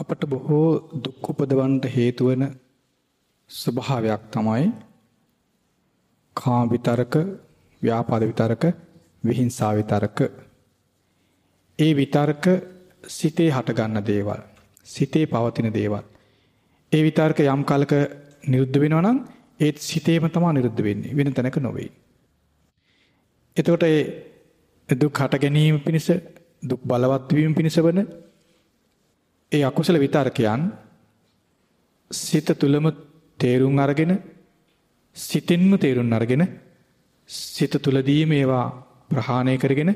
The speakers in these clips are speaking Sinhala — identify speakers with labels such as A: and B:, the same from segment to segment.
A: අපට බොහෝ දුක් උපදවන්න හේතු වෙන ස්වභාවයක් තමයි කාම විතරක, ව්‍යාපාද විතරක, විහිංසාව විතරක. ඒ විතරක සිතේ හටගන්න දේවල්, සිතේ පවතින දේවල්. ඒ විතරක යම් කලක නිරුද්ධ වෙනවා නම් ඒත් සිතේම තමයි නිරුද්ධ වෙන්නේ. වෙන තැනක නොවේ. එතකොට ඒ දුක් හට ගැනීම පිණිස දුක් බලවත් වීම පිණිස වන ඒ අකුසල විතරකයන් සිත තුලම තේරුම් අරගෙන සිතින්ම තේරුම් අරගෙන සිත තුලදීම ඒවා ප්‍රහාණය කරගෙන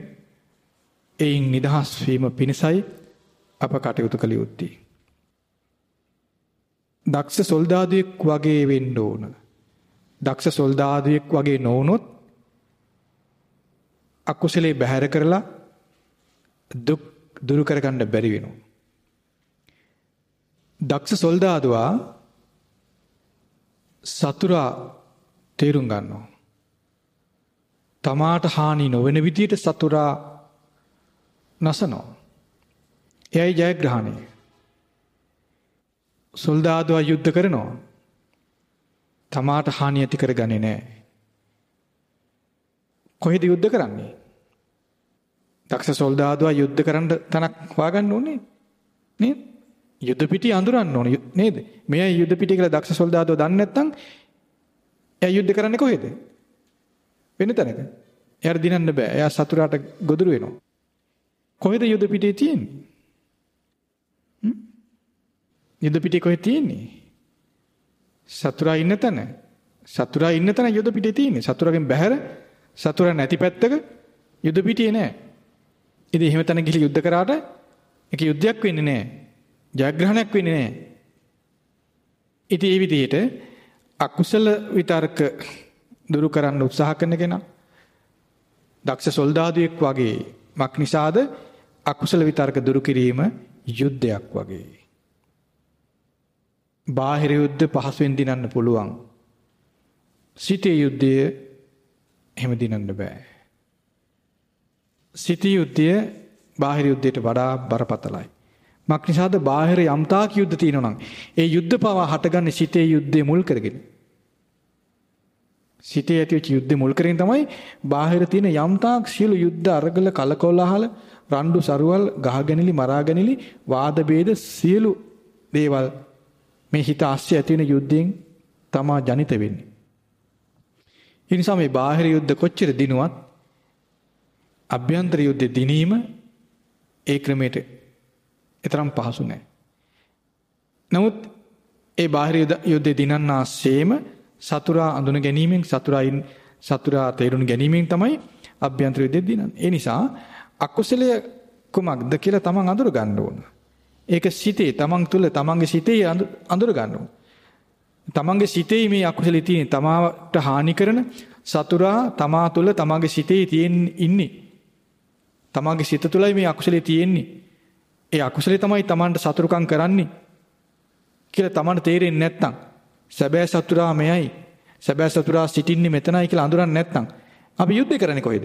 A: එයින් නිදහස් වීම පිණිසයි අප කටයුතු කළ යුත්තේ. දක්ෂ සොල්දාදුවෙක් වගේ වෙන්න ඕන. දක්ෂ සොල්දාදුවෙක් වගේ නොවුනොත් අකුසලේ බැහැර කරලා දුක් දුරු කරගන්න බැරි වෙනවා. දක්ෂ සොල්දාදුවා සතුරා තේරුම් ගන්නවා. තමාට හානි නොවන විදියට සතුරා නසනවා. එයයි ජයග්‍රහණය. සොල්දාදුවා යුද්ධ කරනවා. තමාට හානි ඇති කරගන්නේ නැහැ. කොහෙද යුද්ධ කරන්නේ? දක්ෂ සොල්දාදුවා යුද්ධ කරන්න තනක් හොයාගන්න ඕනේ. නේද? යුද්ධ පිටිය අඳුරන්න ඕනේ නේද? මෙයයි යුද්ධ පිටිය කියලා දක්ෂ සොල්දාදුවා දන්නේ නැත්නම් එයා යුද්ධ කරන්නේ කොහෙද? වෙන තැනක. එයාට දිනන්න බෑ. එයා සතුරාට ගොදුරු වෙනවා. කොහෙද යුද පිටේ තියෙන්නේ? යුද පිටේ කොහෙද තියෙන්නේ? සතුරා ඉන්න තැන. සතුරා ඉන්න තැන යුද පිටේ තියෙන්නේ. සතුරාගෙන් බැහැර සතුරා නැති පැත්තක යුද පිටියේ නෑ. ඉතින් එහෙම තැන ගිහලා යුද්ධ කරාට ඒක යුද්ධයක් වෙන්නේ නෑ. ජයග්‍රහණයක් වෙන්නේ නෑ. ඉතින් මේ විදිහට අකුසල විතර්ක දුරු කරන්න උත්සාහ කරන කෙනා දක්ෂ සොල්දාදුවෙක් වගේ මක් නිසාද අකුසල විතර්ක දුරු කිරීම යුද්ධයක් වගේ. බාහිර යුද්ධ පහසුවෙන් දිනන්න පුළුවන්. සිතේ යුද්ධය එහෙම දිනන්න බෑ. සිතේ යුද්ධය බාහිර යුද්ධයට වඩා බරපතලයි. මක් නිසාද බාහිර යම්තාක් යුද්ධ තියෙනවා නම් ඒ යුද්ධ පවා හටගන්නේ සිතේ යුද්ධය මුල් කරගෙන. සිතේ ඇතිවෙච්ච යුද්ධ මුල් කරගෙන තමයි බාහිර තියෙන යම්තාක් සියලු යුද්ධ අරගල කලකොලහල රණ්ඩු සරුවල් ගහගැනිලි මරාගැනිලි වාද ભેද සියලු දේවල් මේ හිත ආශ්‍රය ඇති වෙන යුද්ධයෙන් තමා ජනිත වෙන්නේ. ඒ නිසා මේ බාහිර යුද්ධ කොච්චර දිනුවත් අභ්‍යන්තර යුද්ධ දිනීම ඒ ක්‍රමයට තරම් පහසු නෑ. නමුත් ඒ බාහිර යුද්ධ දිනන්නාseම සතුරා අඳුන ගැනීමෙන් සතුරායින් සතුරා තේරුම් ගැනීමෙන් තමයි අභ්‍යන්තර යුද්ධ දිනන්නේ. ඒ නිසා අකුසලය කුමක්ද කියලා තමන් අඳුර ගන්න ඕන. ඒක සිතේ තමන් තුළ තමන්ගේ සිතේ අඳුර ගන්න ඕන. තමන්ගේ සිතේ මේ අකුසලෙ තියෙන තමාට හානි කරන සතුරා තමා තුළ තමන්ගේ සිතේ තියෙන ඉන්නේ. තමාගේ සිත තුළයි මේ අකුසලේ තියෙන්නේ. ඒ අකුසලේ තමයි තමන්ට සතුරුකම් කරන්නේ කියලා තමන්ට තේරෙන්නේ නැත්නම් සැබෑ සතුරා මෙයයි. සැබෑ සතුරා සිටින්නේ මෙතනයි කියලා අඳුරන්නේ නැත්නම් අපි යුද්ධ කරන්නේ කොහෙද?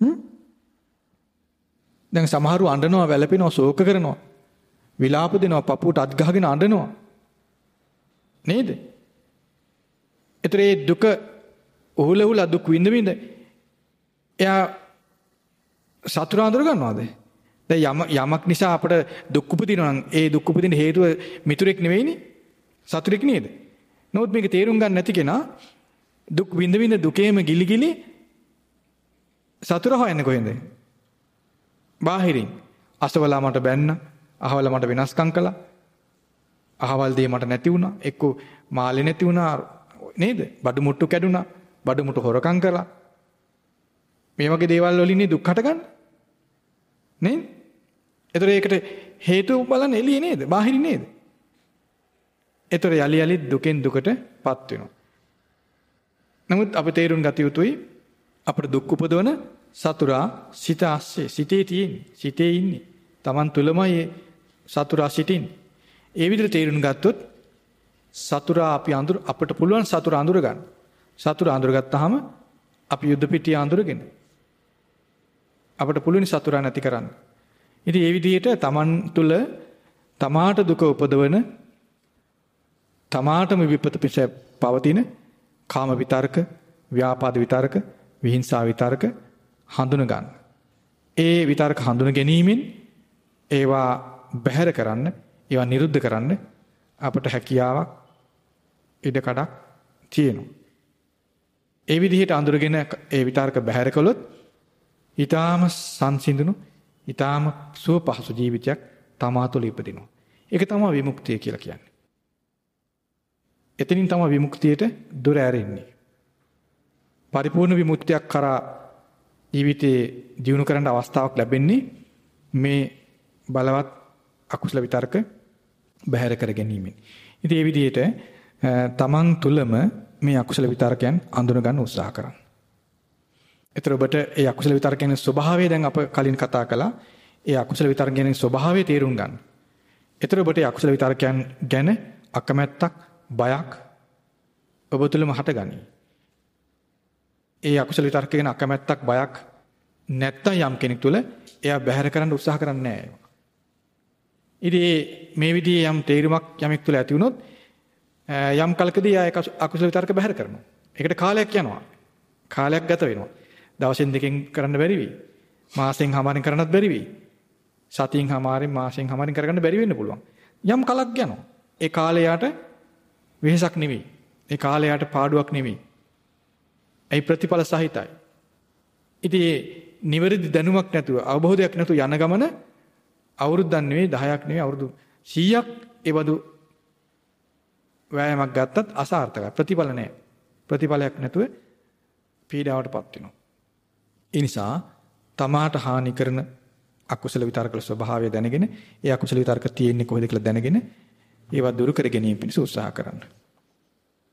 A: හ්ම් දැන් සමහරු අඬනවා වැළපෙනවා ශෝක කරනවා. විලාප දෙනවා පපුවට අත් ගහගෙන අඬනවා. නේද? ඒතර ඒ දුක උහුලහුලා දුක් විඳ විඳ එයා සතුරු අඳුර ගන්නවද? දැන් යම යමක් නිසා අපට දුක් උපදිනවා නම් ඒ දුක් උපදින හේතුව මිතුරෙක් නෙවෙයිනේ. සතුරෙක් නේද? නමුත් මේක තේරුම් ගන්න නැති කෙනා දුක් විඳ විඳ දුකේම ගිලි ගිලි සතුර හොයන්නේ කොහෙන්ද? බාහිරින් අසවලා මට බැන්න, අහවල මට වෙනස්කම් කළා. අහවල් දේ මට නැති වුණා. එක්ක මාළේ නැති වුණා නේද? බඩු මුට්ටු කැඩුනා. බඩු මුට්ටු හොරකම් කළා. මේ වගේ දේවල් වලින් දුක් හටගන්නේ. නේද? ඒතර ඒකට හේතු බලන්න එළියේ නේද? බාහිරින් නේද? ඒතර යලි යලි දුකෙන් දුකටපත් වෙනවා. නමුත් අප තේරුම් ගත යුතුයි අපට දුක් උපදවන සතුරා සිත ASCII සිතේ තියෙන්නේ සිතේ ඉන්නේ Taman තුලමයි සතුරා සිටින්නේ ඒ විදිහට තේරුම් ගත්තොත් සතුරා අපි අඳුර අපිට පුළුවන් සතුරා අඳුර ගන්න සතුරා අඳුරගත්තාම අපි යුද්ධ පිටිය අඳුරගෙන අපිට පුළුවන් සතුරා නැති කරන්න ඉතින් ඒ විදිහට Taman තුල තමාට දුක උපදවන තමාටම විපත පිස පවතින කාම විතරක, ව්‍යාපාද විතරක, විහිංසා විතරක හඳුන ගන්න. ඒ විතරක හඳුන ගැනීමෙන් ඒවා බැහැර කරන්න, ඒවා නිරුද්ධ කරන්න අපට හැකියාවක් ඉඩ කඩක් තියෙනවා. ඒ විදිහට අඳුරගෙන ඒ විතරක බැහැර කළොත් ඊටාම සංසිඳුණු ඊටාම සුව පහසු ජීවිතයක් තමා තුළ ඉපදිනවා. ඒක තමයි විමුක්තිය කියලා කියන්නේ. එතනින් තමයි විමුක්තියට දොර ඇරෙන්නේ. පරිපූර්ණ විමුක්තියක් කරා ජීවිතේ දියුණු කරන්න අවස්ථාවක් ලැබෙන්නේ මේ බලවත් අකුසල විතර්ක බැහැර කර ගැනීමෙන්. ඉතින් මේ විදිහට තමන් තුළම මේ අකුසල විතර්කයන් අඳුන ගන්න උත්සාහ කරන්න. ඒතර ඔබට ඒ අකුසල විතර්කයන් ස්වභාවය දැන් අප කලින් කතා කළා. ඒ අකුසල විතර්කයන් ස්වභාවය තේරුම් ගන්න. ඒතර ඔබට ඒ අකුසල විතර්කයන් ගැන අකමැත්තක්, බයක් ඔබ තුළම හටගනී. ඒ අකුසල විතර්ක ගැන අකමැත්තක්, බයක් නැත්තම් යම් කෙනෙක් තුළ එයා බැහැර කරන්න උත්සාහ කරන්නේ නැහැ. ඉතින් මේ විදිහේ යම් තේරුමක් යමෙක් තුළ ඇති වුණොත් යම් කලකදී ආය අකුසල විතර්ක බැහැර කරනවා. ඒකට කාලයක් යනවා. කාලයක් ගත වෙනවා. දවසෙන් දෙකෙන් කරන්න බැරි වෙයි. මාසෙන් හමාරෙන් කරන්නත් බැරි වෙයි. සතියෙන් හමාරෙන් මාසෙන් හමාරෙන් කරගන්න බැරි වෙන්න පුළුවන්. යම් කලක් යනවා. ඒ කාලය යාට වෙහසක් නෙවෙයි. ඒ කාලය යාට පාඩුවක් නෙවෙයි. ඒ ප්‍රතිඵල සහිතයි. ඉතින් නිවැරදි දැනුමක් නැතුව අවබෝධයක් නැතුව යන ගමන අවුරුද්දක් නෙවෙයි 10ක් නෙවෙයි අවුරුදු 100ක් ඒබඳු වෑයමක් ගත්තත් අසාර්ථකයි. ප්‍රතිඵල නැහැ. ප්‍රතිඵලයක් නැතුව පීඩාවටපත් වෙනවා. ඒ නිසා තමාට හානි කරන අකුසල විතර්කවල ස්වභාවය දැනගෙන ඒ අකුසල විතර්ක තියෙන්නේ කොහෙද කියලා දැනගෙන ඒවා දුරු කර ගැනීම පිණිස උත්සාහ කරන්න.